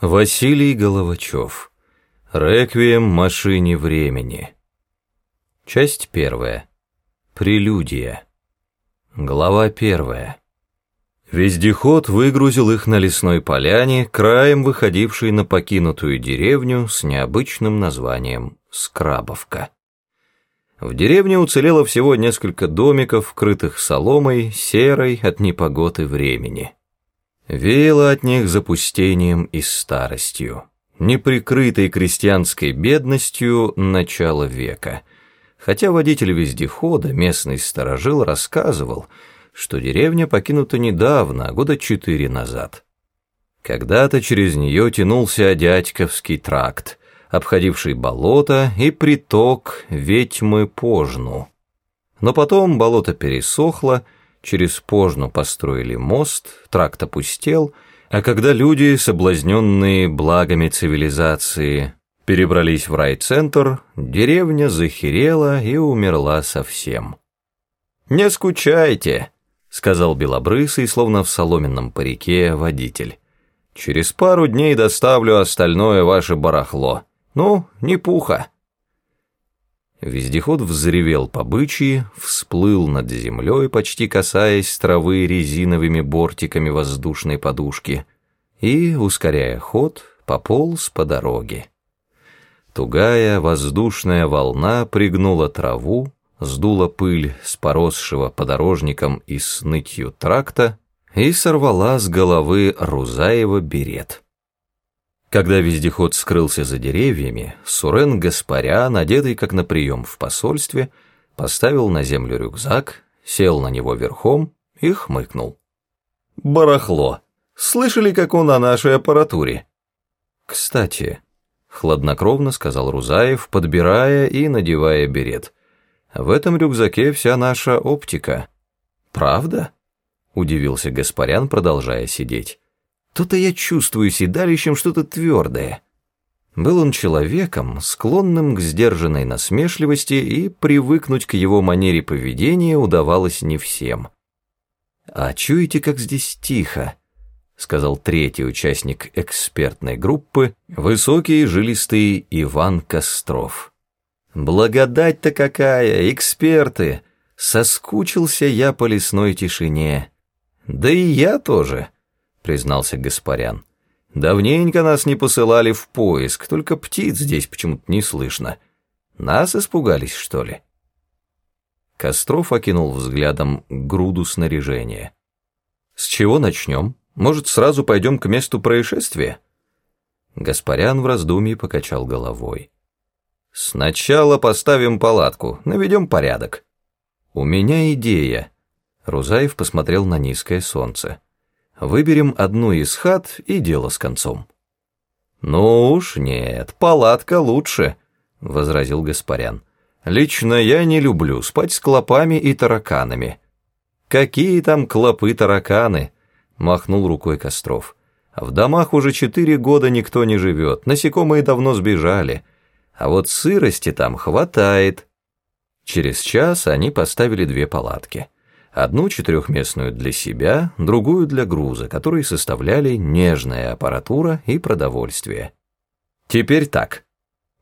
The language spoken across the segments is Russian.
Василий Головачев. Реквием машине времени. Часть первая. Прелюдия. Глава первая. Вездеход выгрузил их на лесной поляне, краем выходившей на покинутую деревню с необычным названием Скрабовка. В деревне уцелело всего несколько домиков, крытых соломой, серой от непогоды времени. Веяло от них запустением и старостью, неприкрытой крестьянской бедностью начала века. Хотя водитель вездехода, местный сторожил, рассказывал, что деревня покинута недавно, года четыре назад. Когда-то через нее тянулся Дядьковский тракт, обходивший болото и приток Ведьмы-Пожну. Но потом болото пересохло, через Пожну построили мост, тракт опустел, а когда люди, соблазненные благами цивилизации, перебрались в райцентр, деревня захерела и умерла совсем. «Не скучайте», — сказал белобрысый, словно в соломенном парике, водитель. «Через пару дней доставлю остальное ваше барахло. Ну, не пуха». Вездеход взревел по бычьи, всплыл над землей, почти касаясь травы резиновыми бортиками воздушной подушки, и, ускоряя ход, пополз по дороге. Тугая воздушная волна пригнула траву, сдула пыль с поросшего подорожником и снытью тракта и сорвала с головы Рузаева берет. Когда вездеход скрылся за деревьями, Сурен Гаспарян, одетый как на прием в посольстве, поставил на землю рюкзак, сел на него верхом и хмыкнул. «Барахло! Слышали, как он о нашей аппаратуре?» «Кстати», — хладнокровно сказал Рузаев, подбирая и надевая берет, «в этом рюкзаке вся наша оптика». «Правда?» — удивился Гаспарян, продолжая сидеть. То-то я чувствую седалищем что-то твердое. Был он человеком, склонным к сдержанной насмешливости, и привыкнуть к его манере поведения удавалось не всем. «А чуете, как здесь тихо?» — сказал третий участник экспертной группы, высокий и жилистый Иван Костров. «Благодать-то какая, эксперты! Соскучился я по лесной тишине. Да и я тоже» признался Гаспарян. «Давненько нас не посылали в поиск, только птиц здесь почему-то не слышно. Нас испугались, что ли?» Костров окинул взглядом груду снаряжения. «С чего начнем? Может, сразу пойдем к месту происшествия?» Гаспарян в раздумье покачал головой. «Сначала поставим палатку, наведем порядок». «У меня идея». Рузаев посмотрел на низкое солнце. Выберем одну из хат и дело с концом». «Ну уж нет, палатка лучше», — возразил Гаспарян. «Лично я не люблю спать с клопами и тараканами». «Какие там клопы-тараканы?» — махнул рукой Костров. «В домах уже четыре года никто не живет, насекомые давно сбежали, а вот сырости там хватает». Через час они поставили две палатки. Одну четырехместную для себя, другую для груза, которые составляли нежная аппаратура и продовольствие. Теперь так.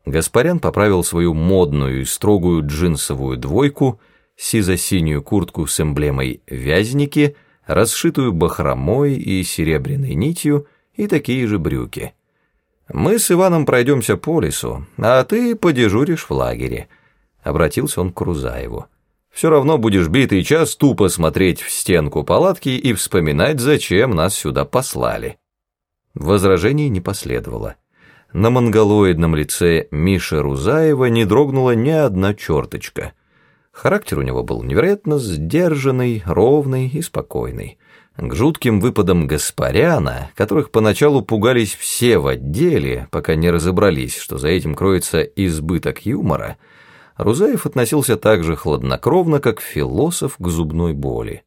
Гаспарян поправил свою модную и строгую джинсовую двойку, сизо-синюю куртку с эмблемой «Вязники», расшитую бахромой и серебряной нитью и такие же брюки. «Мы с Иваном пройдемся по лесу, а ты подежуришь в лагере», — обратился он к Крузаеву. Все равно будешь битый час тупо смотреть в стенку палатки и вспоминать, зачем нас сюда послали». Возражений не последовало. На монголоидном лице Миши Рузаева не дрогнула ни одна черточка. Характер у него был невероятно сдержанный, ровный и спокойный. К жутким выпадам Гаспаряна, которых поначалу пугались все в отделе, пока не разобрались, что за этим кроется избыток юмора – Рузаев относился так же хладнокровно, как философ к зубной боли.